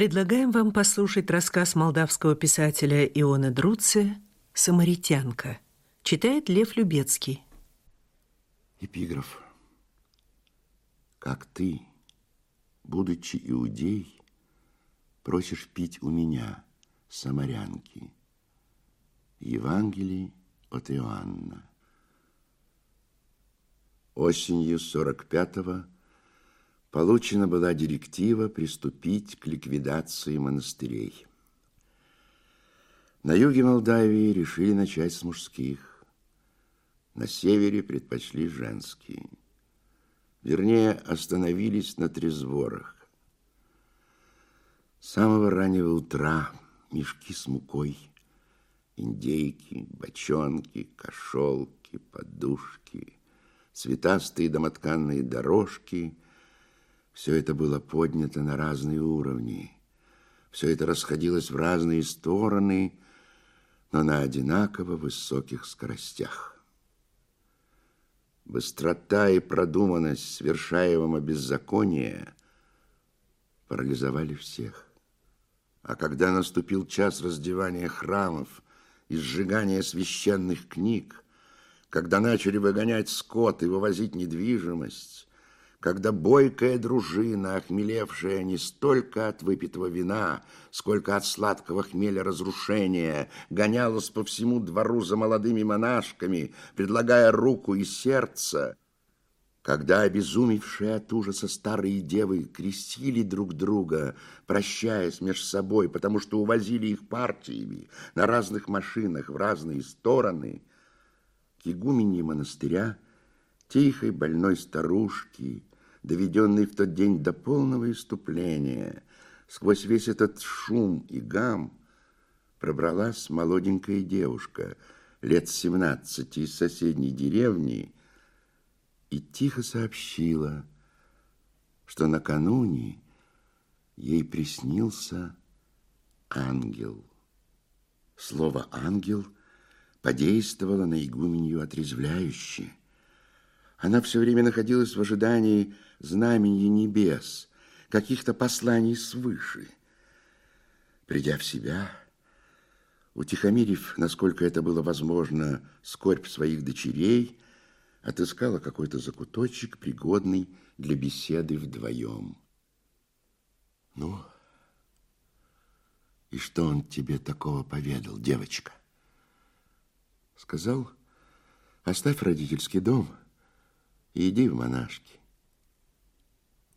Предлагаем вам послушать рассказ молдавского писателя Иона Друци «Самаритянка». Читает Лев Любецкий. Эпиграф. Как ты, будучи иудей, просишь пить у меня, самарянки. Евангелие от Иоанна. Осенью 45-го получена была директива приступить к ликвидации монастырей. На юге Молдавии решили начать с мужских, на севере предпочли женские. Вернее, остановились на трезворах. С самого раннего утра мешки с мукой, индейки, бочонки, кошелки, подушки, цветастые домотканные дорожки – все это было поднято на разные уровни. Все это расходилось в разные стороны, но на одинаково высоких скоростях. Быстрота и продуманность совершаемого беззакония парализовали всех. А когда наступил час раздевания храмов и сжигания священных книг, когда начали выгонять скот и вывозить недвижимость, когда бойкая дружина, охмелевшая не столько от выпитого вина, сколько от сладкого хмеля разрушения, гонялась по всему двору за молодыми монашками, предлагая руку и сердце, когда обезумевшие от ужаса старые девы крестили друг друга, прощаясь между собой, потому что увозили их партиями на разных машинах в разные стороны, к игумене монастыря, тихой больной старушки, доведенный в тот день до полного иступления, сквозь весь этот шум и гам, пробралась молоденькая девушка лет семнадцати из соседней деревни и тихо сообщила, что накануне ей приснился ангел. Слово «ангел» подействовало на игуменью отрезвляюще. Она все время находилась в ожидании знамени небес, каких-то посланий свыше. Придя в себя, утихомирив, насколько это было возможно, скорбь своих дочерей, отыскала какой-то закуточек, пригодный для беседы вдвоем. Ну, и что он тебе такого поведал, девочка? Сказал, оставь родительский дом иди в монашки.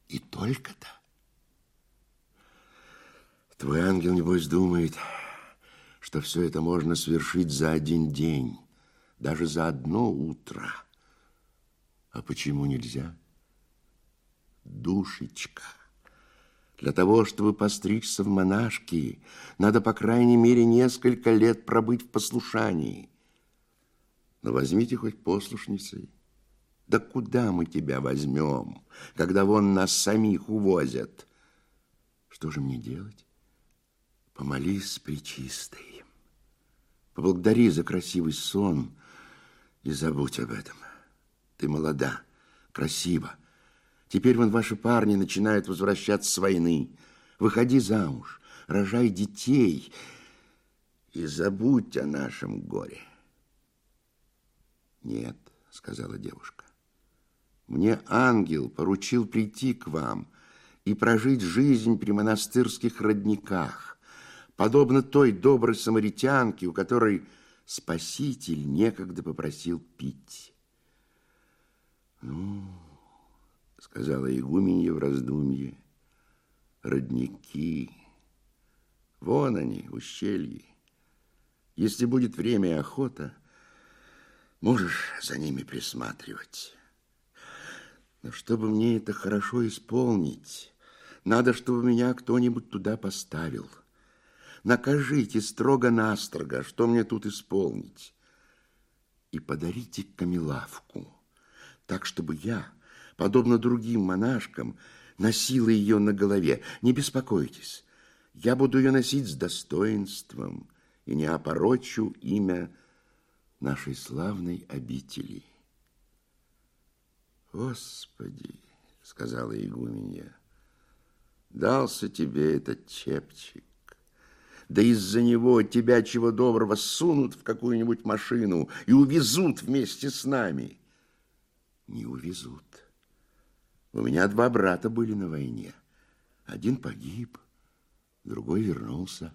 И только-то. Твой ангел, небось, думает, что все это можно совершить за один день, даже за одно утро. А почему нельзя? Душечка, для того, чтобы постричься в монашки, надо, по крайней мере, несколько лет пробыть в послушании. Но возьмите хоть послушницей. Да куда мы тебя возьмем, когда вон нас самих увозят? Что же мне делать? Помолись, Пречистой. Поблагодари за красивый сон и забудь об этом. Ты молода, красива. Теперь вон ваши парни начинают возвращаться с войны. Выходи замуж, рожай детей и забудь о нашем горе. Нет, сказала девушка. Мне ангел поручил прийти к вам и прожить жизнь при монастырских родниках, подобно той доброй самаритянке, у которой Спаситель некогда попросил пить. Ну, сказала игуменья в раздумье, родники, вон они, ущелье. Если будет время и охота, можешь за ними присматривать. Но чтобы мне это хорошо исполнить, надо, чтобы меня кто-нибудь туда поставил. Накажите строго-настрого, что мне тут исполнить. И подарите камелавку, так, чтобы я, подобно другим монашкам, носила ее на голове. Не беспокойтесь, я буду ее носить с достоинством и не опорочу имя нашей славной обители. Господи, сказала игуменья, Дался тебе этот чепчик. Да из-за него тебя чего доброго сунут в какую-нибудь машину и увезут вместе с нами. Не увезут. У меня два брата были на войне. Один погиб, другой вернулся.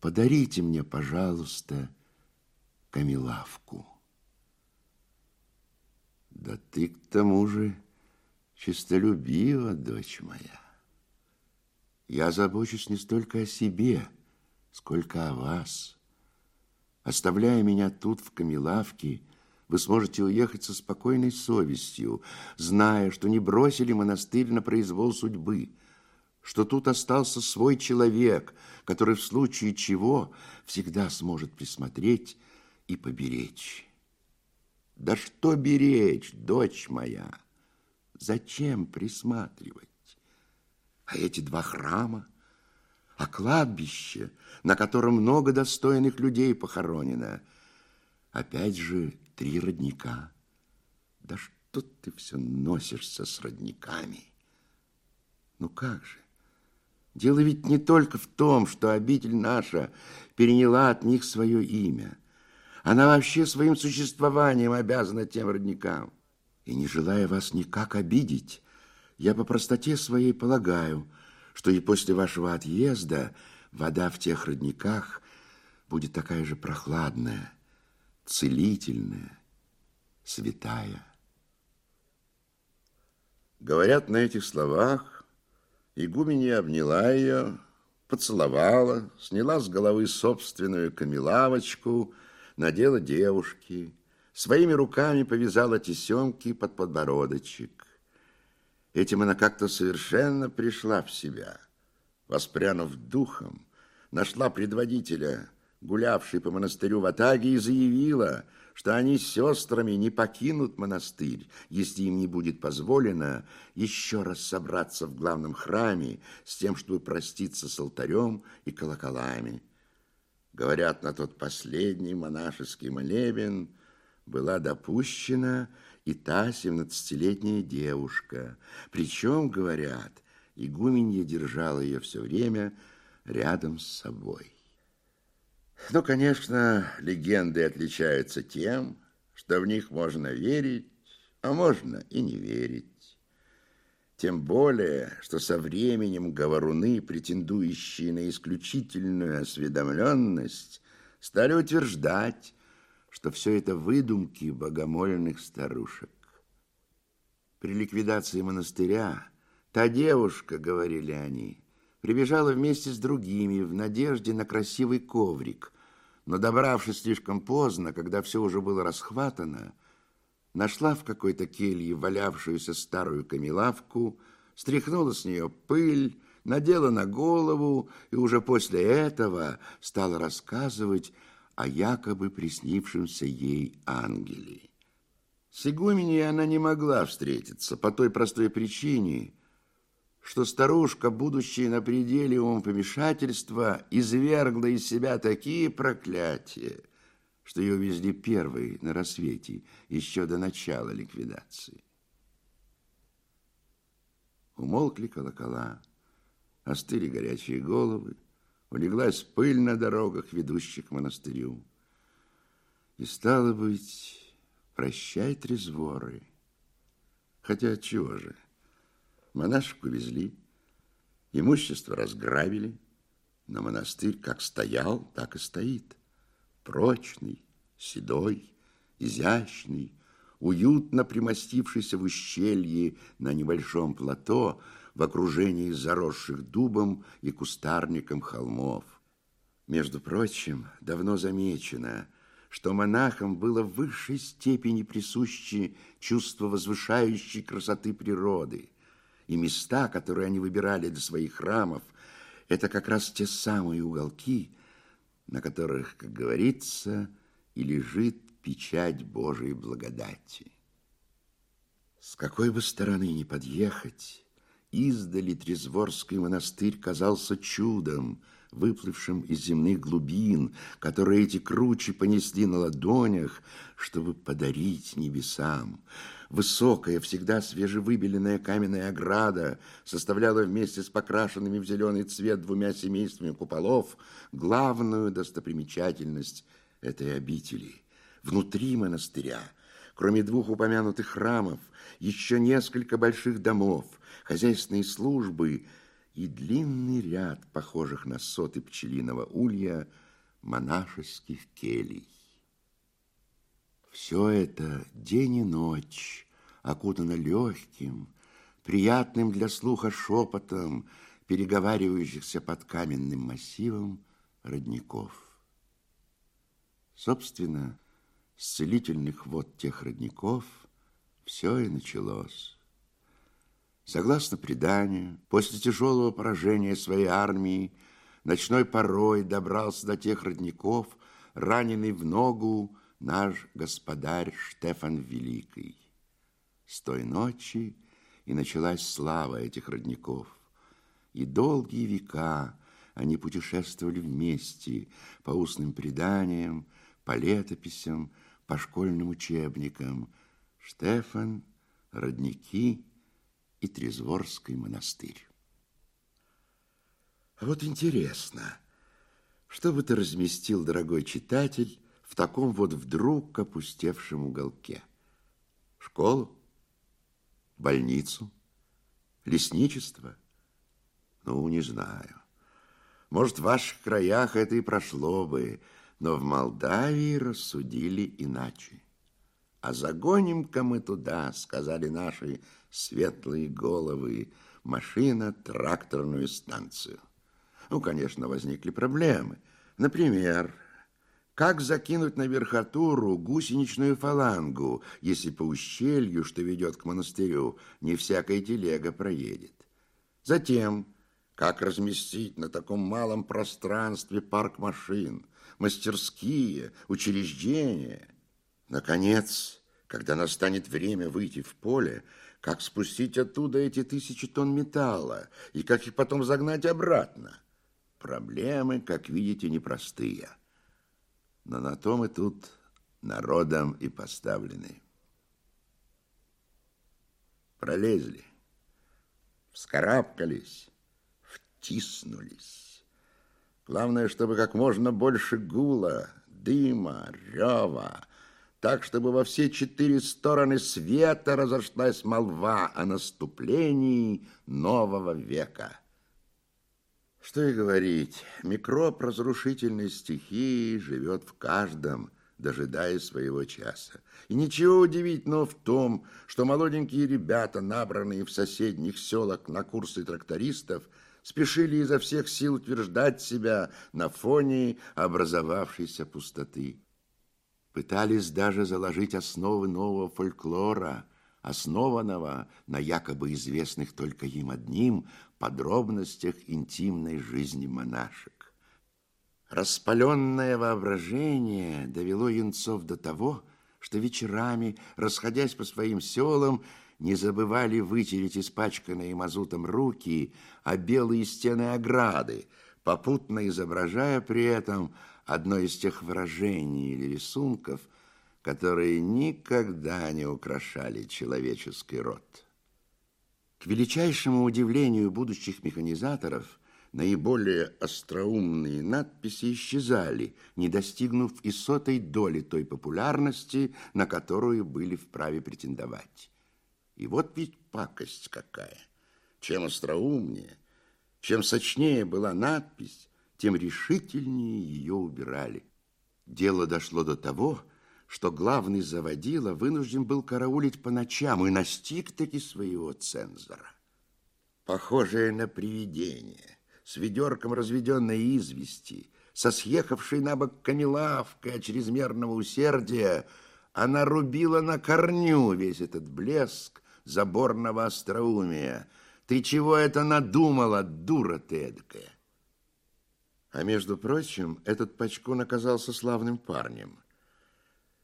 Подарите мне, пожалуйста, камилавку. Да ты к тому же честолюбива, дочь моя. Я забочусь не столько о себе, сколько о вас. Оставляя меня тут, в камелавке, вы сможете уехать со спокойной совестью, зная, что не бросили монастырь на произвол судьбы, что тут остался свой человек, который в случае чего всегда сможет присмотреть и поберечь. Да что беречь, дочь моя? Зачем присматривать? А эти два храма, а кладбище, на котором много достойных людей похоронено, опять же три родника. Да что ты все носишься с родниками? Ну как же? Дело ведь не только в том, что обитель наша переняла от них свое имя. Она вообще своим существованием обязана тем родникам. И не желая вас никак обидеть, я по простоте своей полагаю, что и после вашего отъезда вода в тех родниках будет такая же прохладная, целительная, святая. Говорят, на этих словах игуменья обняла ее, поцеловала, сняла с головы собственную камелавочку, надела девушки, своими руками повязала тесемки под подбородочек. Этим она как-то совершенно пришла в себя. Воспрянув духом, нашла предводителя, гулявший по монастырю в Атаге, и заявила, что они с сестрами не покинут монастырь, если им не будет позволено еще раз собраться в главном храме с тем, чтобы проститься с алтарем и колоколами. Говорят, на тот последний монашеский молебен была допущена и та семнадцатилетняя девушка. Причем, говорят, игуменья держала ее все время рядом с собой. Ну, конечно, легенды отличаются тем, что в них можно верить, а можно и не верить. Тем более, что со временем говоруны, претендующие на исключительную осведомленность, стали утверждать, что все это выдумки богомольных старушек. При ликвидации монастыря та девушка, говорили они, прибежала вместе с другими в надежде на красивый коврик, но, добравшись слишком поздно, когда все уже было расхватано, нашла в какой-то келье валявшуюся старую камелавку, стряхнула с нее пыль, надела на голову и уже после этого стала рассказывать о якобы приснившемся ей ангеле. С игуменей она не могла встретиться по той простой причине, что старушка, будущая на пределе умопомешательства, извергла из себя такие проклятия, что ее везли первой на рассвете, еще до начала ликвидации. Умолкли колокола, остыли горячие головы, улеглась пыль на дорогах, ведущих к монастырю. И стало быть, прощай, трезворы. Хотя чего же? Монашек увезли, имущество разграбили, но монастырь как стоял, так и стоит. Прочный, седой, изящный, уютно примостившийся в ущелье на небольшом плато, в окружении заросших дубом и кустарником холмов. Между прочим, давно замечено, что монахам было в высшей степени присуще чувство возвышающей красоты природы, и места, которые они выбирали для своих храмов, это как раз те самые уголки, на которых, как говорится, и лежит печать Божией благодати. С какой бы стороны ни подъехать, Издали Трезворский монастырь казался чудом, выплывшим из земных глубин, которые эти кручи понесли на ладонях, чтобы подарить небесам. Высокая, всегда свежевыбеленная каменная ограда составляла вместе с покрашенными в зеленый цвет двумя семействами куполов главную достопримечательность этой обители. Внутри монастыря, кроме двух упомянутых храмов, еще несколько больших домов, хозяйственные службы и длинный ряд, похожих на соты пчелиного улья, монашеских келей. Все это день и ночь окутано легким, приятным для слуха шепотом, переговаривающихся под каменным массивом родников. Собственно, с целительных вод тех родников все и началось. Согласно преданию, после тяжелого поражения своей армии, ночной порой добрался до тех родников, раненый в ногу, наш господарь Штефан Великий. С той ночи и началась слава этих родников. И долгие века они путешествовали вместе по устным преданиям, по летописям, по школьным учебникам. Штефан, родники и Трезворский монастырь. А вот интересно, что бы ты разместил, дорогой читатель, таком вот вдруг опустевшем уголке. Школу? Больницу? Лесничество? Ну, не знаю. Может, в ваших краях это и прошло бы, но в Молдавии рассудили иначе. А загоним-ка мы туда, сказали наши светлые головы, машина-тракторную станцию. Ну, конечно, возникли проблемы. Например, как закинуть на верхотуру гусеничную фалангу, если по ущелью, что ведет к монастырю, не всякая телега проедет? Затем, как разместить на таком малом пространстве парк машин, мастерские, учреждения? Наконец, когда настанет время выйти в поле, как спустить оттуда эти тысячи тонн металла и как их потом загнать обратно? Проблемы, как видите, непростые. Но на то мы тут народом и поставлены. Пролезли, вскарабкались, втиснулись. Главное, чтобы как можно больше гула, дыма, рева, так, чтобы во все четыре стороны света разошлась молва о наступлении нового века. Что и говорить, микроб разрушительной стихии живет в каждом, дожидаясь своего часа. И ничего удивительного в том, что молоденькие ребята, набранные в соседних селах на курсы трактористов, спешили изо всех сил утверждать себя на фоне образовавшейся пустоты. Пытались даже заложить основы нового фольклора – основанного на якобы известных только им одним подробностях интимной жизни монашек. Распаленное воображение довело юнцов до того, что вечерами, расходясь по своим селам, не забывали вытереть испачканные мазутом руки о белые стены ограды, попутно изображая при этом одно из тех выражений или рисунков – которые никогда не украшали человеческий род. К величайшему удивлению будущих механизаторов, наиболее остроумные надписи исчезали, не достигнув и сотой доли той популярности, на которую были вправе претендовать. И вот ведь пакость какая! Чем остроумнее, чем сочнее была надпись, тем решительнее ее убирали. Дело дошло до того, что что главный заводила вынужден был караулить по ночам и настиг-таки своего цензора. Похожее на привидение, с ведерком разведенной извести, со съехавшей на бок камелавкой от чрезмерного усердия, она рубила на корню весь этот блеск заборного остроумия. Ты чего это надумала, дура ты эдакая? А между прочим, этот Пачкун оказался славным парнем –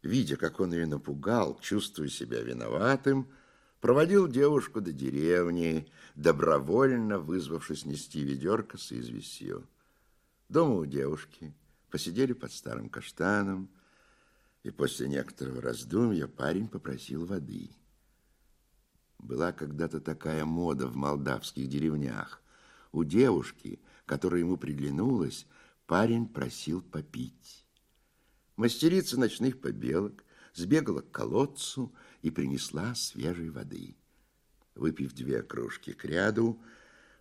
видя, как он ее напугал, чувствуя себя виноватым, проводил девушку до деревни, добровольно вызвавшись нести ведерко с известью. Дома у девушки посидели под старым каштаном, и после некоторого раздумья парень попросил воды. Была когда-то такая мода в молдавских деревнях. У девушки, которая ему приглянулась, парень просил попить. Мастерица ночных побелок сбегала к колодцу и принесла свежей воды. Выпив две кружки к ряду,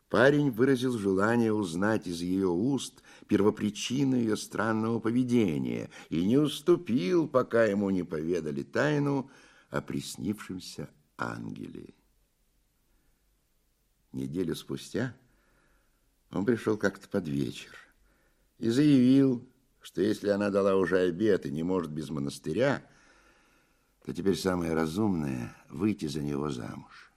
парень выразил желание узнать из ее уст первопричину ее странного поведения и не уступил, пока ему не поведали тайну о приснившемся ангеле. Неделю спустя он пришел как-то под вечер и заявил, что если она дала уже обед и не может без монастыря, то теперь самое разумное – выйти за него замуж.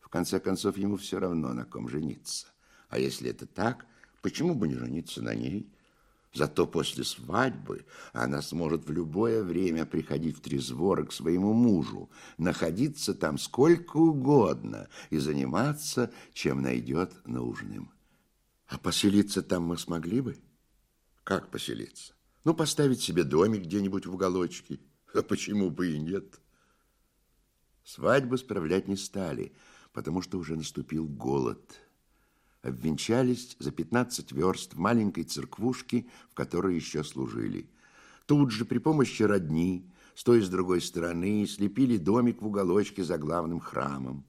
В конце концов, ему все равно, на ком жениться. А если это так, почему бы не жениться на ней? Зато после свадьбы она сможет в любое время приходить в Трезвор к своему мужу, находиться там сколько угодно и заниматься, чем найдет нужным. А поселиться там мы смогли бы? Как поселиться? Ну, поставить себе домик где-нибудь в уголочке. А почему бы и нет? Свадьбу справлять не стали, потому что уже наступил голод – обвенчались за 15 верст в маленькой церквушке, в которой еще служили. Тут же при помощи родни, с той и с другой стороны, слепили домик в уголочке за главным храмом.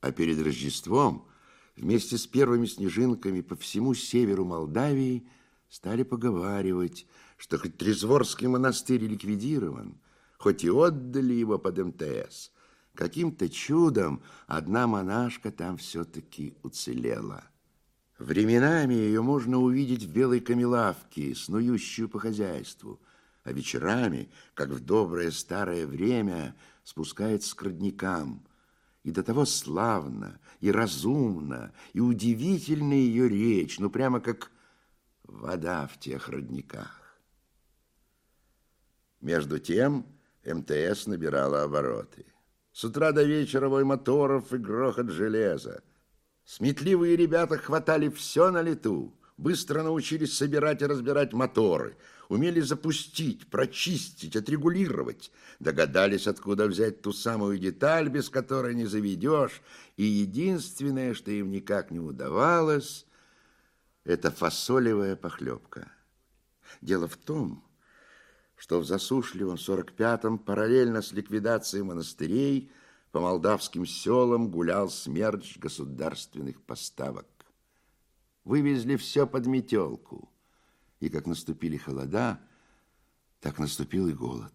А перед Рождеством вместе с первыми снежинками по всему северу Молдавии стали поговаривать, что хоть Трезворский монастырь ликвидирован, хоть и отдали его под МТС, каким-то чудом одна монашка там все-таки уцелела. Временами ее можно увидеть в белой камелавке, снующую по хозяйству, а вечерами, как в доброе старое время, спускается к родникам. И до того славно, и разумно, и удивительна ее речь, ну прямо как вода в тех родниках. Между тем МТС набирала обороты. С утра до вечера вой моторов и грохот железа. Сметливые ребята хватали все на лету, быстро научились собирать и разбирать моторы, умели запустить, прочистить, отрегулировать, догадались, откуда взять ту самую деталь, без которой не заведешь, и единственное, что им никак не удавалось, это фасолевая похлебка. Дело в том, что в засушливом 45-м параллельно с ликвидацией монастырей – по молдавским селам гулял смерч государственных поставок. Вывезли все под метелку. И как наступили холода, так наступил и голод.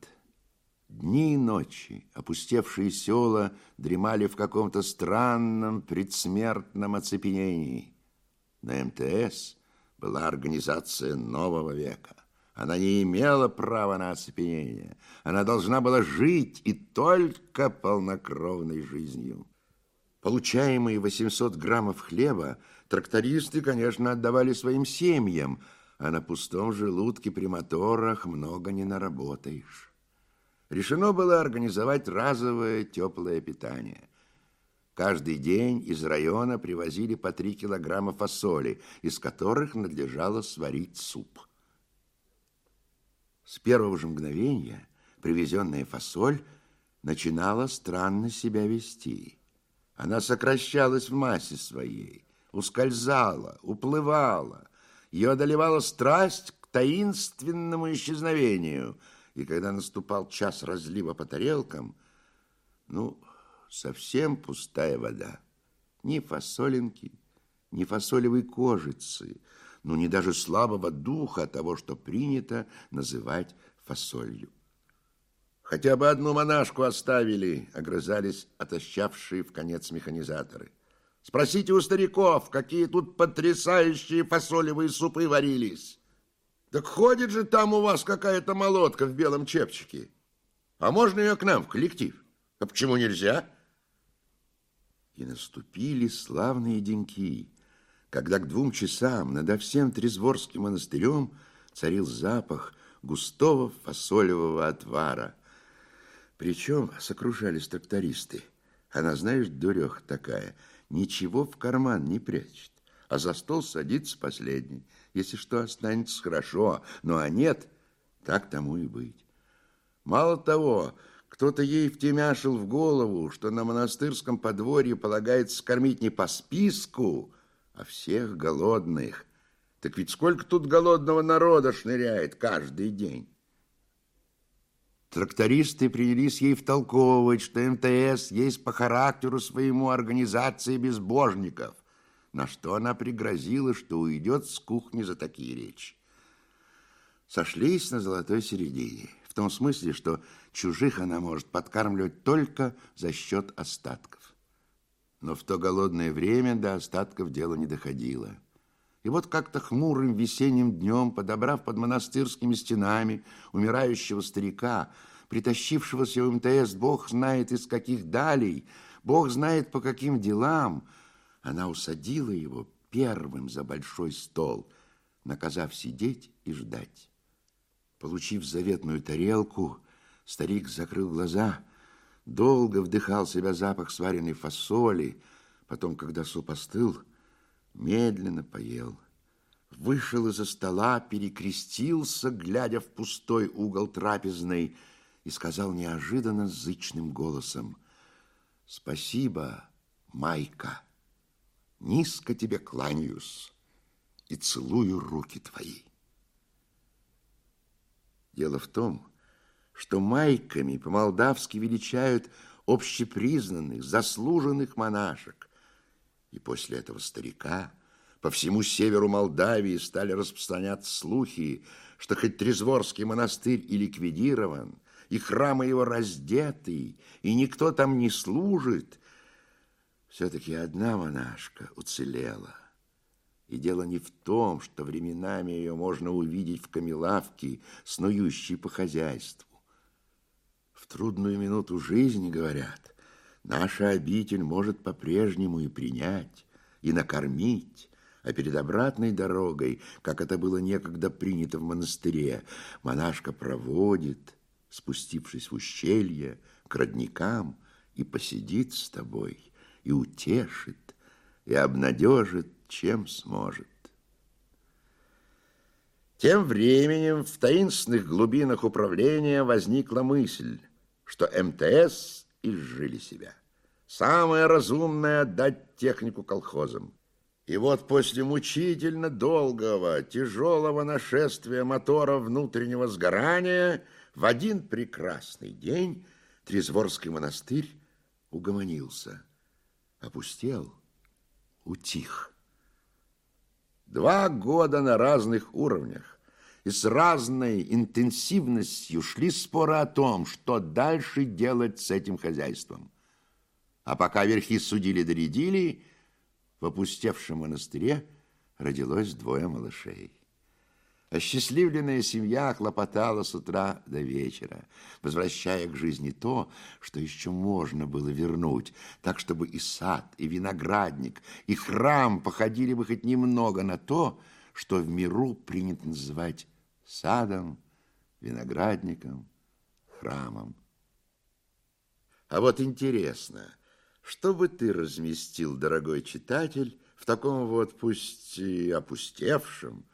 Дни и ночи опустевшие села дремали в каком-то странном предсмертном оцепенении. На МТС была организация нового века. Она не имела права на оцепенение. Она должна была жить и только полнокровной жизнью. Получаемые 800 граммов хлеба трактористы, конечно, отдавали своим семьям, а на пустом желудке при моторах много не наработаешь. Решено было организовать разовое теплое питание. Каждый день из района привозили по 3 килограмма фасоли, из которых надлежало сварить суп. С первого же мгновения привезенная фасоль начинала странно себя вести. Она сокращалась в массе своей, ускользала, уплывала. Ее одолевала страсть к таинственному исчезновению. И когда наступал час разлива по тарелкам, ну, совсем пустая вода. Ни фасолинки, ни фасолевой кожицы – ну, не даже слабого духа того, что принято называть фасолью. Хотя бы одну монашку оставили, огрызались отощавшие в конец механизаторы. Спросите у стариков, какие тут потрясающие фасолевые супы варились. Так ходит же там у вас какая-то молотка в белом чепчике. А можно ее к нам в коллектив? А почему нельзя? И наступили славные деньки когда к двум часам над всем Трезворским монастырем царил запах густого фасолевого отвара. Причем сокрушались трактористы. Она, знаешь, дуреха такая, ничего в карман не прячет, а за стол садится последний. Если что останется, хорошо, ну а нет, так тому и быть. Мало того, кто-то ей втемяшил в голову, что на монастырском подворье полагается кормить не по списку, а всех голодных. Так ведь сколько тут голодного народа шныряет каждый день? Трактористы принялись ей втолковывать, что МТС есть по характеру своему организации безбожников, на что она пригрозила, что уйдет с кухни за такие речи. Сошлись на золотой середине, том смысле, что чужих она может подкармливать только за счет остатков. Но в то голодное время до остатков дело не доходило. И вот как-то хмурым весенним днем, подобрав под монастырскими стенами умирающего старика, притащившегося в МТС, бог знает из каких далей, бог знает по каким делам, она усадила его первым за большой стол, наказав сидеть и ждать. Получив заветную тарелку, старик закрыл глаза, долго вдыхал в себя запах сваренной фасоли, потом, когда суп остыл, медленно поел. Вышел из-за стола, перекрестился, глядя в пустой угол трапезной, и сказал неожиданно зычным голосом, «Спасибо, Майка, низко тебе кланяюсь и целую руки твои». Дело в том, что майками по-молдавски величают общепризнанных, заслуженных монашек, и после этого старика по всему северу Молдавии стали распространяться слухи, что хоть Трезворский монастырь и ликвидирован, и храмы его раздеты, и никто там не служит, все-таки одна монашка уцелела. И дело не в том, что временами ее можно увидеть в камелавке, снующей по хозяйству. В трудную минуту жизни, говорят, Наша обитель может по-прежнему и принять, и накормить, а перед обратной дорогой, как это было некогда принято в монастыре, монашка проводит, спустившись в ущелье, к родникам, и посидит с тобой, и утешит, и обнадежит, чем сможет. Тем временем в таинственных глубинах управления возникла мысль, что МТС изжили себя. Самое разумное – отдать технику колхозам. И вот после мучительно долгого, тяжелого нашествия мотора внутреннего сгорания в один прекрасный день Трезворский монастырь угомонился, опустел, утих. Два года на разных уровнях и с разной интенсивностью шли споры о том, что дальше делать с этим хозяйством. А пока верхи судили-доредили, в опустевшем монастыре родилось двое малышей. Осчастливленная семья хлопотала с утра до вечера, возвращая к жизни то, что еще можно было вернуть, так, чтобы и сад, и виноградник, и храм походили бы хоть немного на то, что в миру принято называть садом, виноградником, храмом. А вот интересно, что бы ты разместил, дорогой читатель, в таком вот пусть и опустевшем,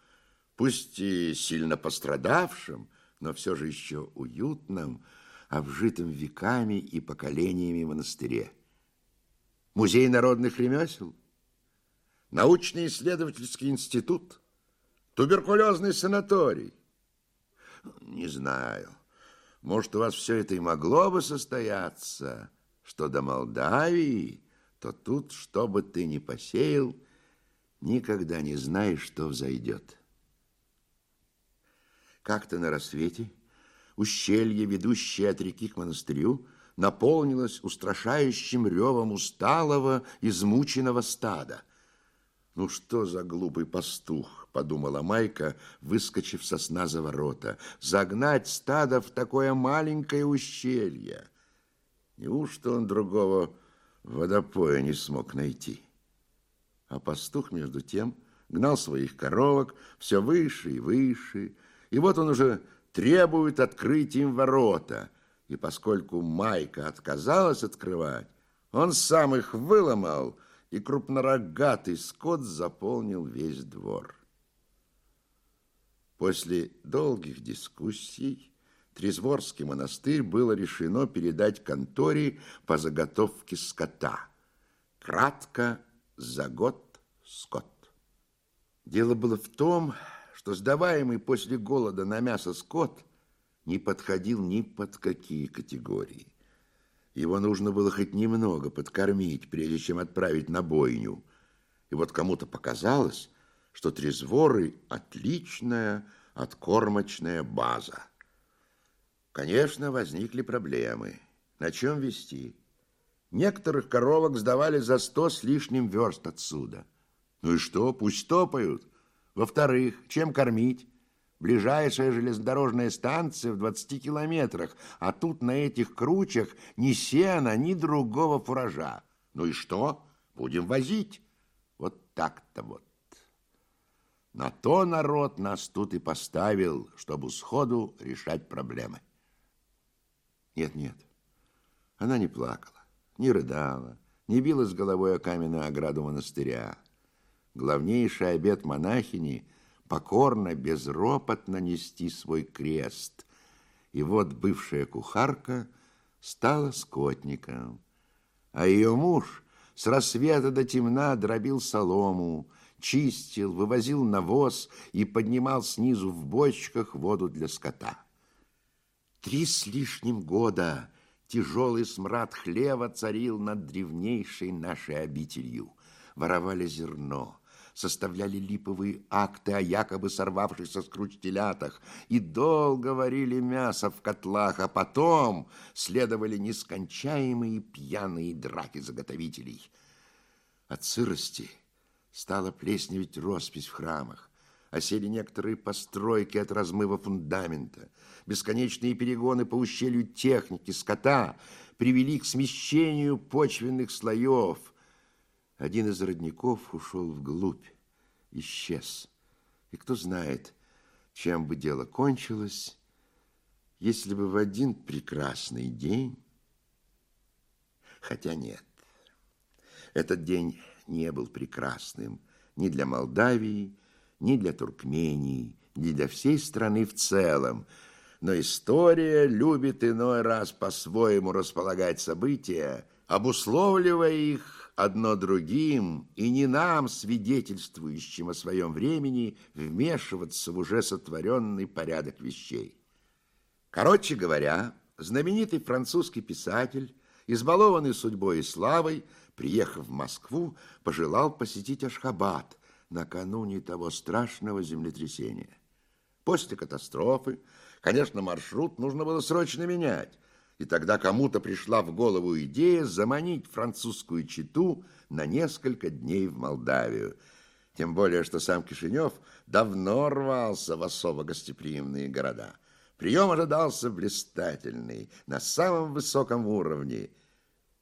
пусть и сильно пострадавшем, но все же еще уютном, обжитым веками и поколениями монастыре? Музей народных ремесел? Научно-исследовательский институт? Туберкулезный санаторий? Не знаю. Может, у вас все это и могло бы состояться, что до Молдавии, то тут, что бы ты ни посеял, никогда не знаешь, что взойдет. Как-то на рассвете ущелье, ведущее от реки к монастырю, наполнилось устрашающим ревом усталого, измученного стада – «Ну что за глупый пастух?» – подумала Майка, выскочив со сна за ворота. «Загнать стадо в такое маленькое ущелье!» Неужто он другого водопоя не смог найти? А пастух, между тем, гнал своих коровок все выше и выше, и вот он уже требует открыть им ворота. И поскольку Майка отказалась открывать, он сам их выломал – и крупнорогатый скот заполнил весь двор. После долгих дискуссий Трезворский монастырь было решено передать конторе по заготовке скота. Кратко за год скот. Дело было в том, что сдаваемый после голода на мясо скот не подходил ни под какие категории. Его нужно было хоть немного подкормить, прежде чем отправить на бойню. И вот кому-то показалось, что трезворы – отличная откормочная база. Конечно, возникли проблемы. На чем вести? Некоторых коровок сдавали за сто с лишним верст отсюда. Ну и что, пусть топают. Во-вторых, чем кормить? Ближайшая железнодорожная станция в 20 километрах, а тут на этих кручах ни сена, ни другого фуража. Ну и что? Будем возить. Вот так-то вот. На то народ нас тут и поставил, чтобы сходу решать проблемы. Нет, нет, она не плакала, не рыдала, не билась головой о каменную ограду монастыря. Главнейший обет монахини – покорно, безропотно нести свой крест. И вот бывшая кухарка стала скотником, а ее муж с рассвета до темна дробил солому, чистил, вывозил навоз и поднимал снизу в бочках воду для скота. Три с лишним года тяжелый смрад хлева царил над древнейшей нашей обителью. Воровали зерно, составляли липовые акты о якобы сорвавшихся с круч телятах и долго варили мясо в котлах, а потом следовали нескончаемые пьяные драки заготовителей. От сырости – Стала плесневеть роспись в храмах. Осели некоторые постройки от размыва фундамента. Бесконечные перегоны по ущелью техники, скота привели к смещению почвенных слоев. Один из родников ушел вглубь, исчез. И кто знает, чем бы дело кончилось, если бы в один прекрасный день... Хотя нет, этот день не был прекрасным ни для Молдавии, ни для Туркмении, ни для всей страны в целом. Но история любит иной раз по-своему располагать события, обусловливая их одно другим, и не нам, свидетельствующим о своем времени, вмешиваться в уже сотворенный порядок вещей. Короче говоря, знаменитый французский писатель, избалованный судьбой и славой, приехав в Москву, пожелал посетить Ашхабад накануне того страшного землетрясения. После катастрофы, конечно, маршрут нужно было срочно менять, и тогда кому-то пришла в голову идея заманить французскую читу на несколько дней в Молдавию, тем более, что сам Кишинев давно рвался в особо гостеприимные города. Прием ожидался блистательный, на самом высоком уровне –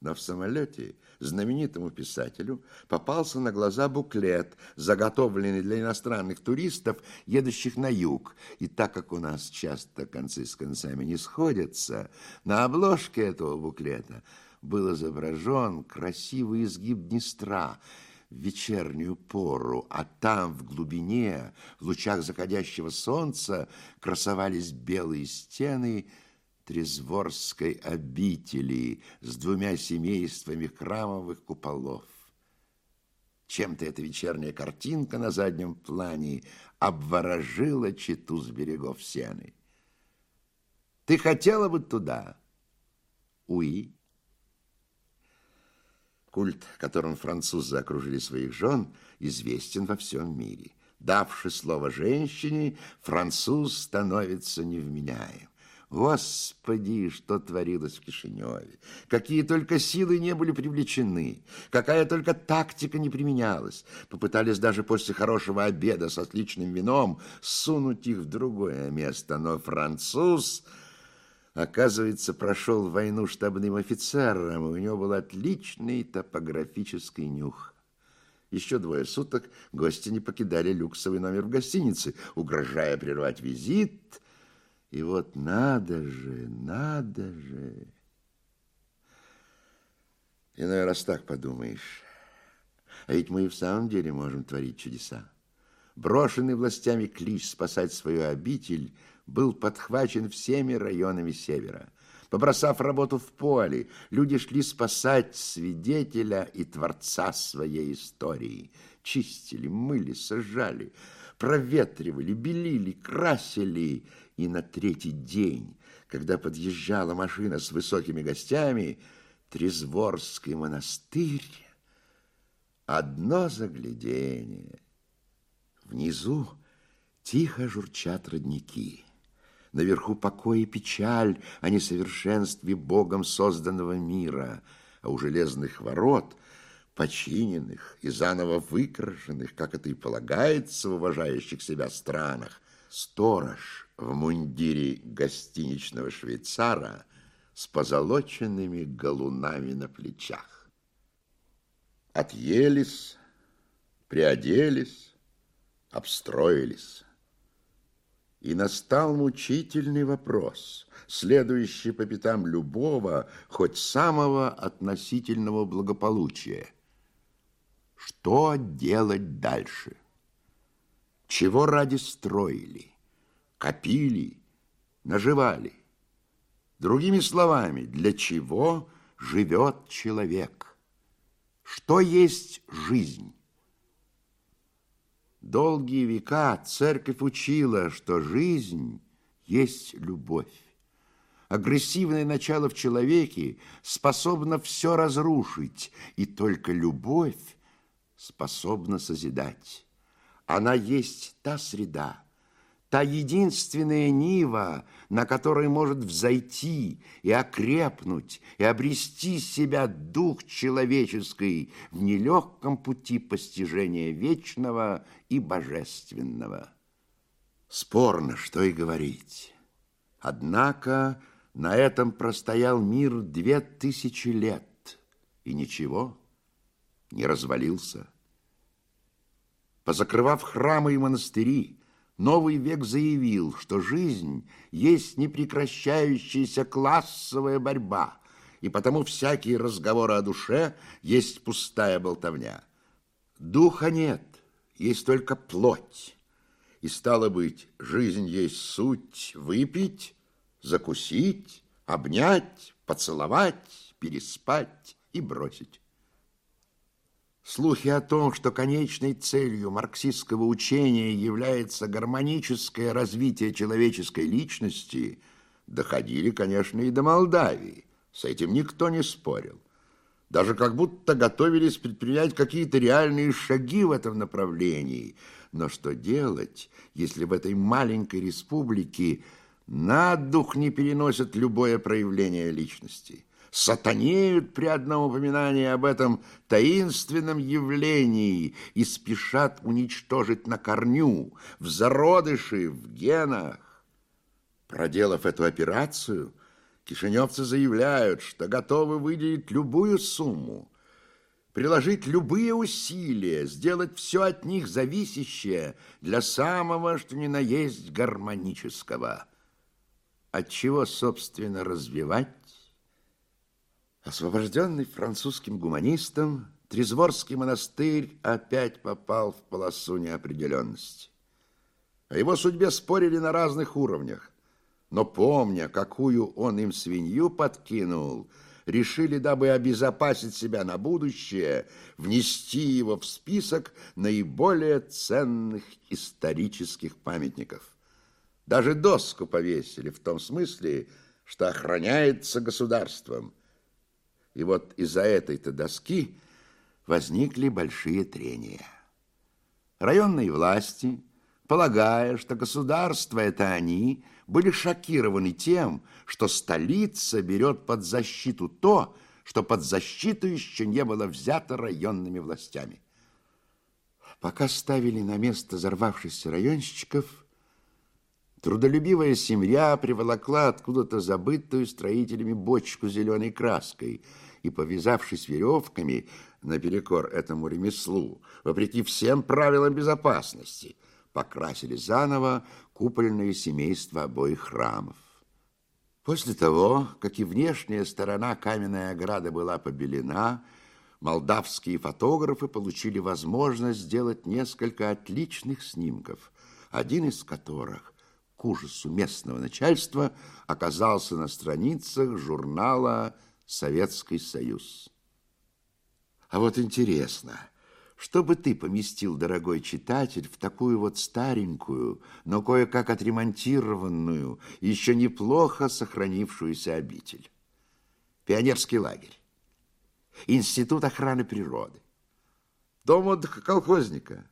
но в самолете знаменитому писателю попался на глаза буклет, заготовленный для иностранных туристов, едущих на юг. И так как у нас часто концы с концами не сходятся, на обложке этого буклета был изображен красивый изгиб Днестра в вечернюю пору, а там в глубине, в лучах заходящего солнца, красовались белые стены – Трезворской обители с двумя семействами храмовых куполов. Чем-то эта вечерняя картинка на заднем плане обворожила читу с берегов Сены. Ты хотела бы туда? Уи. Культ, которым французы окружили своих жен, известен во всем мире. Давши слово женщине, француз становится невменяем. Господи, что творилось в Кишиневе! Какие только силы не были привлечены, какая только тактика не применялась. Попытались даже после хорошего обеда с отличным вином сунуть их в другое место, но француз, оказывается, прошел войну штабным офицером, и у него был отличный топографический нюх. Еще двое суток гости не покидали люксовый номер в гостинице, угрожая прервать визит – и вот надо же, надо же. Иной раз так подумаешь. А ведь мы и в самом деле можем творить чудеса. Брошенный властями клич спасать свою обитель был подхвачен всеми районами Севера. Побросав работу в поле, люди шли спасать свидетеля и творца своей истории. Чистили, мыли, сажали, проветривали, белили, красили. И на третий день, когда подъезжала машина с высокими гостями, Трезворский монастырь, одно заглядение. Внизу тихо журчат родники. Наверху покой и печаль о несовершенстве Богом созданного мира, а у железных ворот, починенных и заново выкрашенных, как это и полагается в уважающих себя странах, сторож в мундире гостиничного швейцара с позолоченными галунами на плечах. Отъелись, приоделись, обстроились. И настал мучительный вопрос, следующий по пятам любого, хоть самого относительного благополучия. Что делать дальше? Чего ради строили, копили, наживали? Другими словами, для чего живет человек? Что есть жизнь? Долгие века церковь учила, что жизнь есть любовь. Агрессивное начало в человеке способно все разрушить, и только любовь способна созидать. Она есть та среда, та единственная нива, на которой может взойти и окрепнуть, и обрести себя дух человеческий в нелегком пути постижения вечного и божественного. Спорно, что и говорить. Однако на этом простоял мир две тысячи лет, и ничего, не развалился. Позакрывав храмы и монастыри, Новый век заявил, что жизнь есть непрекращающаяся классовая борьба, и потому всякие разговоры о душе есть пустая болтовня. Духа нет, есть только плоть. И стало быть, жизнь есть суть выпить, закусить, обнять, поцеловать, переспать и бросить. Слухи о том, что конечной целью марксистского учения является гармоническое развитие человеческой личности, доходили, конечно, и до Молдавии. С этим никто не спорил. Даже как будто готовились предпринять какие-то реальные шаги в этом направлении. Но что делать, если в этой маленькой республике на дух не переносят любое проявление личности? Сатанеют при одном упоминании об этом таинственном явлении и спешат уничтожить на корню, в зародыше, в генах. Проделав эту операцию, кишиневцы заявляют, что готовы выделить любую сумму, приложить любые усилия, сделать все от них зависящее для самого, что ни на есть, гармонического. От чего, собственно, развивать Освобожденный французским гуманистом, Трезворский монастырь опять попал в полосу неопределенности. О его судьбе спорили на разных уровнях, но помня, какую он им свинью подкинул, решили, дабы обезопасить себя на будущее, внести его в список наиболее ценных исторических памятников. Даже доску повесили в том смысле, что охраняется государством – и вот из-за этой-то доски возникли большие трения. Районные власти, полагая, что государство – это они, были шокированы тем, что столица берет под защиту то, что под защиту еще не было взято районными властями. Пока ставили на место взорвавшихся районщиков – Трудолюбивая семья приволокла откуда-то забытую строителями бочку зеленой краской и, повязавшись веревками наперекор этому ремеслу, вопреки всем правилам безопасности, покрасили заново купольное семейство обоих храмов. После того, как и внешняя сторона каменной ограды была побелена, молдавские фотографы получили возможность сделать несколько отличных снимков, один из которых к ужасу местного начальства, оказался на страницах журнала «Советский Союз». А вот интересно, что бы ты поместил, дорогой читатель, в такую вот старенькую, но кое-как отремонтированную, еще неплохо сохранившуюся обитель? Пионерский лагерь, Институт охраны природы, дом отдыха колхозника.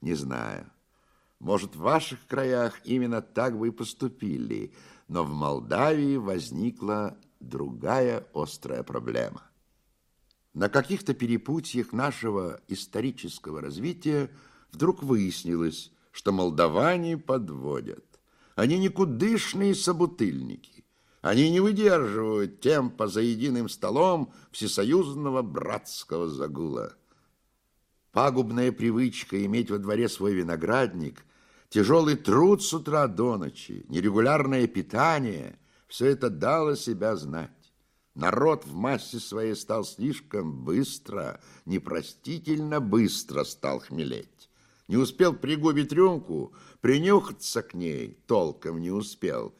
Не знаю, может, в ваших краях именно так вы и поступили, но в Молдавии возникла другая острая проблема. На каких-то перепутьях нашего исторического развития вдруг выяснилось, что молдаване подводят. Они никудышные собутыльники. Они не выдерживают темпа за единым столом всесоюзного братского загула. Пагубная привычка иметь во дворе свой виноградник, тяжелый труд с утра до ночи, нерегулярное питание – все это дало себя знать. Народ в массе своей стал слишком быстро, непростительно быстро стал хмелеть. Не успел пригубить рюмку, принюхаться к ней толком не успел,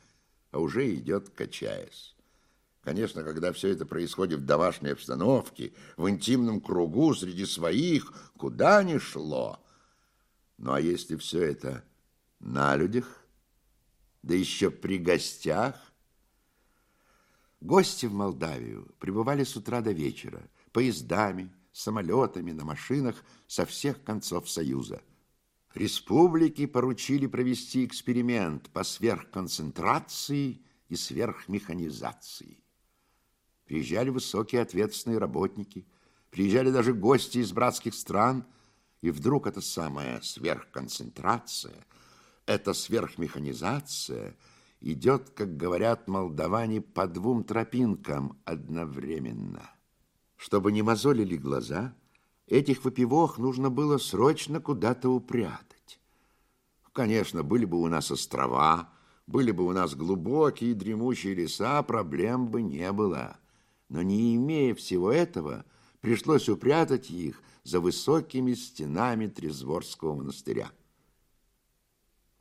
а уже идет качаясь. Конечно, когда все это происходит в домашней обстановке, в интимном кругу, среди своих, куда ни шло. Ну, а если все это на людях, да еще при гостях, Гости в Молдавию прибывали с утра до вечера, поездами, самолетами, на машинах со всех концов Союза. Республики поручили провести эксперимент по сверхконцентрации и сверхмеханизации. Приезжали высокие ответственные работники, приезжали даже гости из братских стран, и вдруг эта самая сверхконцентрация, эта сверхмеханизация – идет, как говорят молдаване, по двум тропинкам одновременно. Чтобы не мозолили глаза, этих выпивох нужно было срочно куда-то упрятать. Конечно, были бы у нас острова, были бы у нас глубокие дремучие леса, проблем бы не было. Но не имея всего этого, пришлось упрятать их за высокими стенами Трезворского монастыря.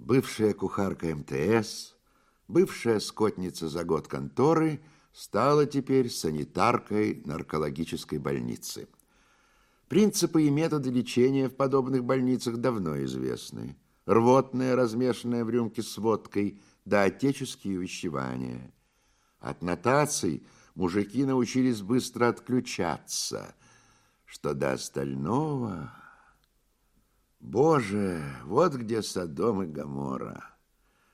Бывшая кухарка МТС бывшая скотница за год конторы, стала теперь санитаркой наркологической больницы. Принципы и методы лечения в подобных больницах давно известны. Рвотное, размешанное в рюмке с водкой, да отеческие увещевания. От нотаций мужики научились быстро отключаться. Что до остального... Боже, вот где Содом и Гоморра.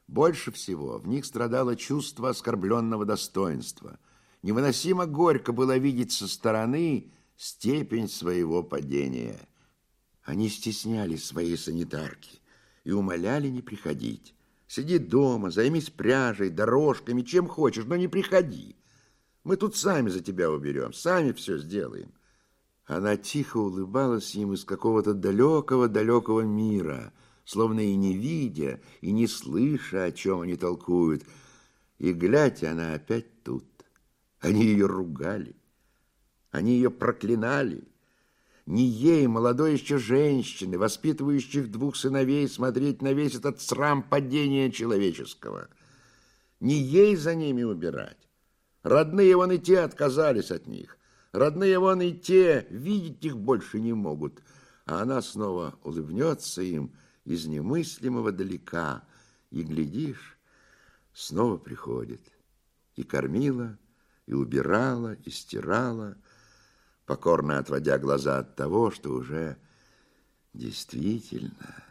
Больше всего в них страдало чувство оскорбленного достоинства. Невыносимо горько было видеть со стороны степень своего падения. Они стесняли своей санитарки и умоляли не приходить. Сиди дома, займись пряжей, дорожками, чем хочешь, но не приходи. Мы тут сами за тебя уберем, сами все сделаем. Она тихо улыбалась им из какого-то далекого-далекого мира – словно и не видя, и не слыша, о чем они толкуют. И, глядя, она опять тут. Они ее ругали, они ее проклинали. Не ей, молодой еще женщины, воспитывающих двух сыновей, смотреть на весь этот срам падения человеческого. Не ей за ними убирать. Родные вон и те отказались от них. Родные вон и те видеть их больше не могут. А она снова улыбнется им, из немыслимого далека, и, глядишь, снова приходит. И кормила, и убирала, и стирала, покорно отводя глаза от того, что уже действительно.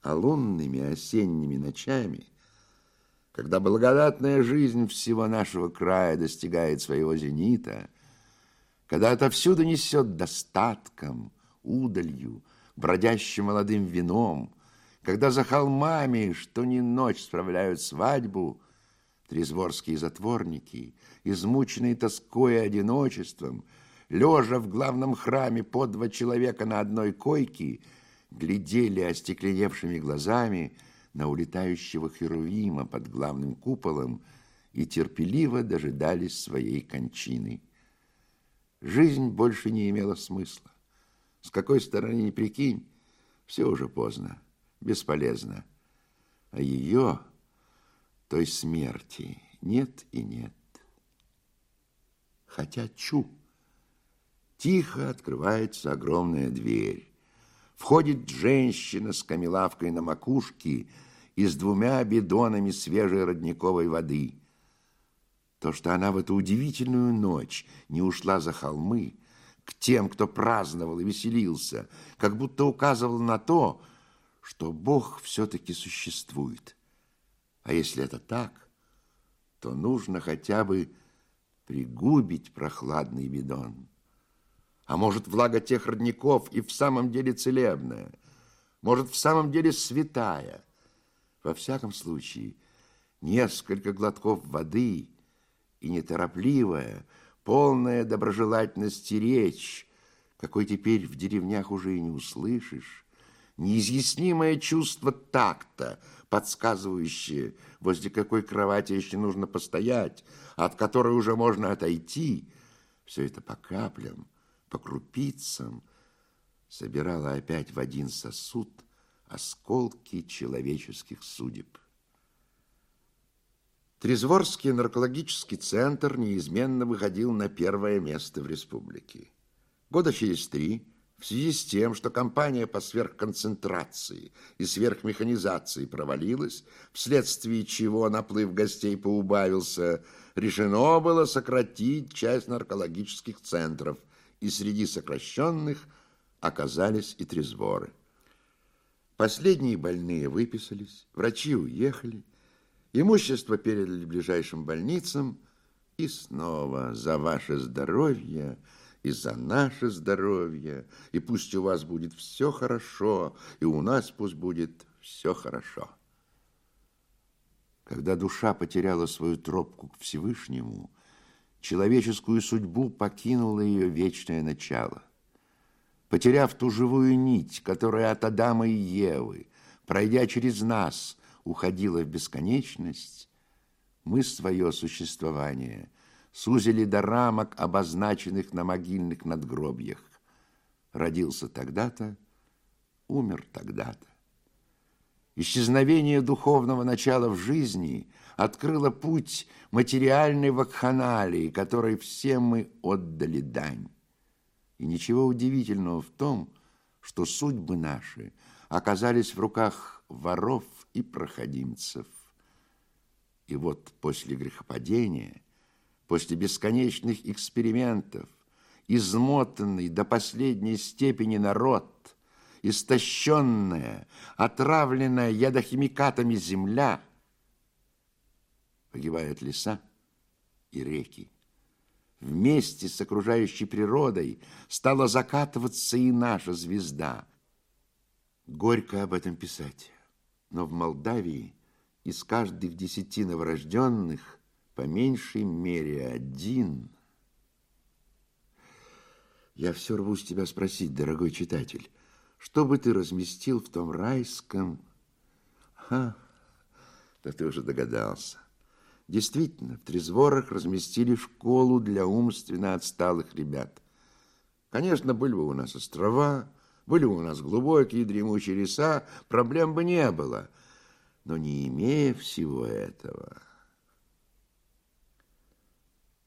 А лунными осенними ночами, когда благодатная жизнь всего нашего края достигает своего зенита, когда отовсюду несет достатком, удалью, бродящим молодым вином, когда за холмами, что ни ночь справляют свадьбу, трезворские затворники, измученные тоской и одиночеством, лежа в главном храме по два человека на одной койке, глядели остекленевшими глазами на улетающего Херувима под главным куполом и терпеливо дожидались своей кончины. Жизнь больше не имела смысла. С какой стороны ни прикинь, все уже поздно, бесполезно. А ее, той смерти, нет и нет. Хотя чу, тихо открывается огромная дверь. Входит женщина с камелавкой на макушке и с двумя бидонами свежей родниковой воды. То, что она в эту удивительную ночь не ушла за холмы, к тем, кто праздновал и веселился, как будто указывал на то, что Бог все-таки существует. А если это так, то нужно хотя бы пригубить прохладный бидон. А может, влага тех родников и в самом деле целебная, может, в самом деле святая. Во всяком случае, несколько глотков воды и неторопливая, полная доброжелательности речь, какой теперь в деревнях уже и не услышишь, неизъяснимое чувство такта, подсказывающее, возле какой кровати еще нужно постоять, от которой уже можно отойти, все это по каплям, по крупицам, собирало опять в один сосуд осколки человеческих судеб. Трезворский наркологический центр неизменно выходил на первое место в республике. Года через три, в связи с тем, что кампания по сверхконцентрации и сверхмеханизации провалилась, вследствие чего наплыв гостей поубавился, решено было сократить часть наркологических центров, и среди сокращенных оказались и трезворы. Последние больные выписались, врачи уехали, Имущество передали ближайшим больницам, и снова за ваше здоровье и за наше здоровье, и пусть у вас будет все хорошо, и у нас пусть будет все хорошо. Когда душа потеряла свою тропку к Всевышнему, человеческую судьбу покинуло ее вечное начало. Потеряв ту живую нить, которая от Адама и Евы, пройдя через нас – уходила в бесконечность, мы свое существование сузили до рамок, обозначенных на могильных надгробьях. Родился тогда-то, умер тогда-то. Исчезновение духовного начала в жизни открыло путь материальной вакханалии, которой все мы отдали дань. И ничего удивительного в том, что судьбы наши оказались в руках воров и проходимцев. И вот после грехопадения, после бесконечных экспериментов, измотанный до последней степени народ, истощенная, отравленная ядохимикатами земля, погибают леса и реки. Вместе с окружающей природой стала закатываться и наша звезда. Горько об этом писать но в Молдавии из каждых десяти новорожденных по меньшей мере один. Я все рвусь тебя спросить, дорогой читатель, что бы ты разместил в том райском... Ха, да ты уже догадался. Действительно, в Трезворах разместили школу для умственно отсталых ребят. Конечно, были бы у нас острова, были у нас глубокие дремучие леса, проблем бы не было. Но не имея всего этого...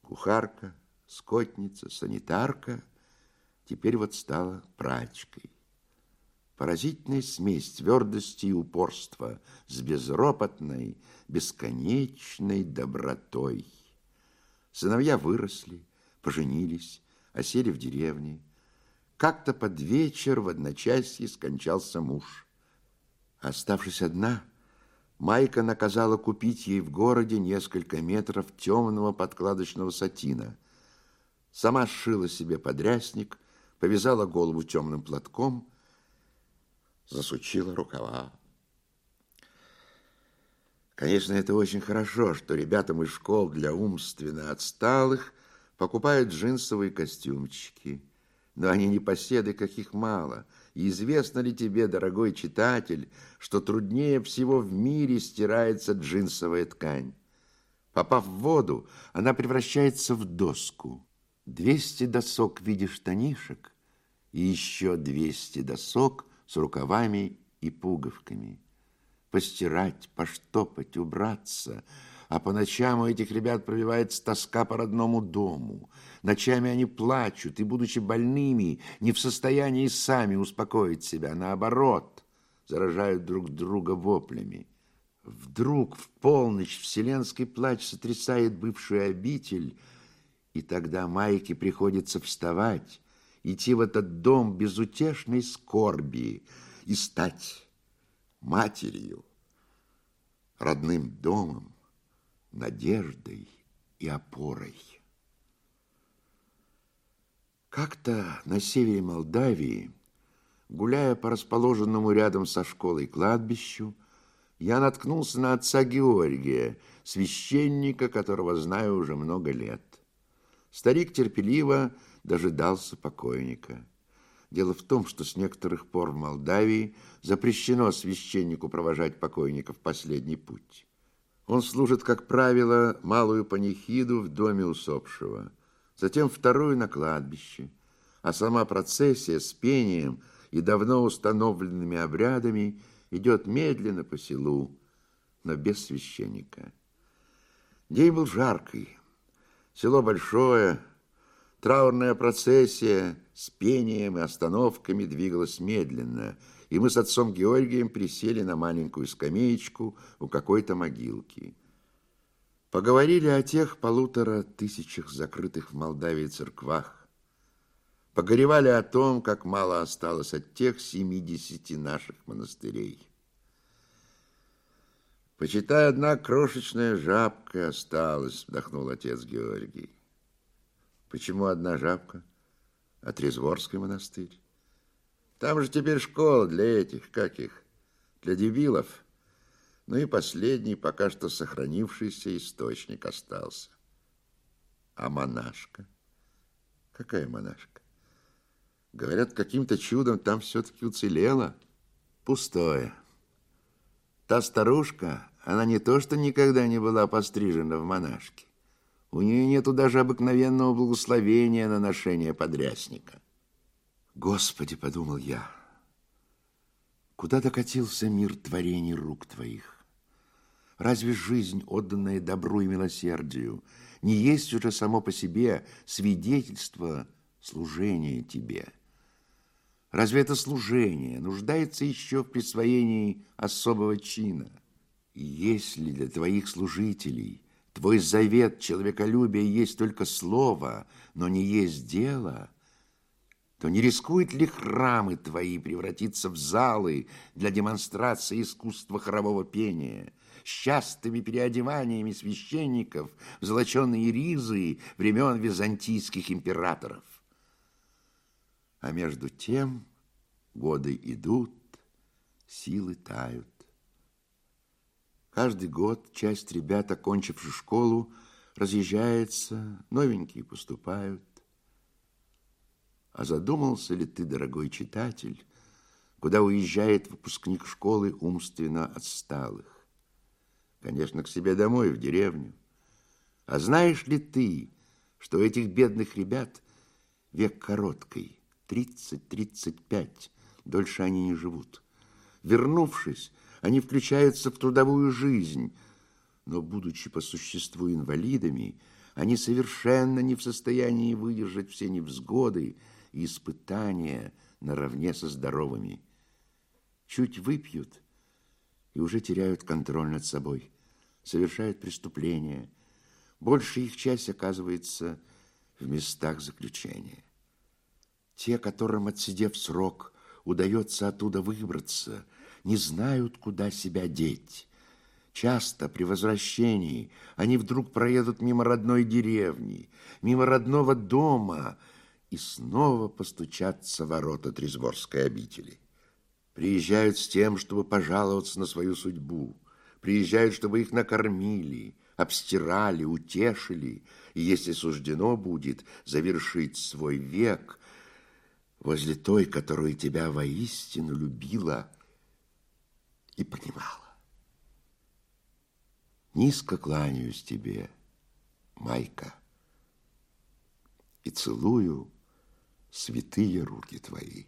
Кухарка, скотница, санитарка теперь вот стала прачкой. Поразительная смесь твердости и упорства с безропотной, бесконечной добротой. Сыновья выросли, поженились, осели в деревне. Как-то под вечер в одночасье скончался муж. Оставшись одна, Майка наказала купить ей в городе несколько метров темного подкладочного сатина. Сама сшила себе подрясник, повязала голову темным платком, засучила рукава. Конечно, это очень хорошо, что ребятам из школ для умственно отсталых покупают джинсовые костюмчики – но они не поседы, каких мало. И известно ли тебе, дорогой читатель, что труднее всего в мире стирается джинсовая ткань? Попав в воду, она превращается в доску. Двести досок в виде штанишек и еще двести досок с рукавами и пуговками. постирать, поштопать, убраться. А по ночам у этих ребят пробивается тоска по родному дому. Ночами они плачут и, будучи больными, не в состоянии сами успокоить себя. Наоборот, заражают друг друга воплями. Вдруг в полночь вселенский плач сотрясает бывшую обитель, и тогда Майке приходится вставать, идти в этот дом безутешной скорби и стать матерью, родным домом, надеждой и опорой. Как-то на севере Молдавии, гуляя по расположенному рядом со школой кладбищу, я наткнулся на отца Георгия, священника, которого знаю уже много лет. Старик терпеливо дожидался покойника. Дело в том, что с некоторых пор в Молдавии запрещено священнику провожать покойника в последний путь. Он служит, как правило, малую панихиду в доме усопшего, затем вторую на кладбище, а сама процессия с пением и давно установленными обрядами идет медленно по селу, но без священника. День был жаркий, село большое, Траурная процессия с пением и остановками двигалась медленно, и мы с отцом Георгием присели на маленькую скамеечку у какой-то могилки. Поговорили о тех полутора тысячах закрытых в Молдавии церквах. Погоревали о том, как мало осталось от тех семидесяти наших монастырей. «Почитай, одна крошечная жабка осталась», — вдохнул отец Георгий. Почему одна жабка? А Трезворский монастырь? Там же теперь школа для этих, как их, для дебилов. Ну и последний, пока что сохранившийся источник остался. А монашка? Какая монашка? Говорят, каким-то чудом там все-таки уцелела. Пустое. Та старушка, она не то что никогда не была пострижена в монашке, у нее нету даже обыкновенного благословения на ношение подрясника. Господи, подумал я, куда докатился мир творений рук твоих? Разве жизнь, отданная добру и милосердию, не есть уже само по себе свидетельство служения тебе? Разве это служение нуждается еще в присвоении особого чина? Если для твоих служителей – Твой завет человеколюбия есть только слово, но не есть дело, то не рискуют ли храмы твои превратиться в залы для демонстрации искусства хорового пения, с частыми переодеваниями священников в золоченые ризы времен византийских императоров? А между тем годы идут, силы тают. Каждый год часть ребят, окончивших школу, разъезжается, новенькие поступают. А задумался ли ты, дорогой читатель, куда уезжает выпускник школы умственно отсталых? Конечно, к себе домой, в деревню. А знаешь ли ты, что у этих бедных ребят век короткий, 30-35, дольше они не живут. Вернувшись, они включаются в трудовую жизнь, но, будучи по существу инвалидами, они совершенно не в состоянии выдержать все невзгоды и испытания наравне со здоровыми. Чуть выпьют и уже теряют контроль над собой, совершают преступления. Большая их часть оказывается в местах заключения. Те, которым, отсидев срок, удается оттуда выбраться – не знают, куда себя деть. Часто при возвращении они вдруг проедут мимо родной деревни, мимо родного дома и снова постучатся в ворота Трезворской обители. Приезжают с тем, чтобы пожаловаться на свою судьбу, приезжают, чтобы их накормили, обстирали, утешили, и, если суждено будет, завершить свой век возле той, которую тебя воистину любила и понимала. Низко кланяюсь тебе, Майка, и целую святые руки твои.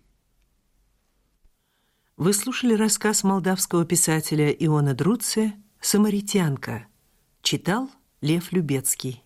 Вы слушали рассказ молдавского писателя Иона Друце «Самаритянка». Читал Лев Любецкий.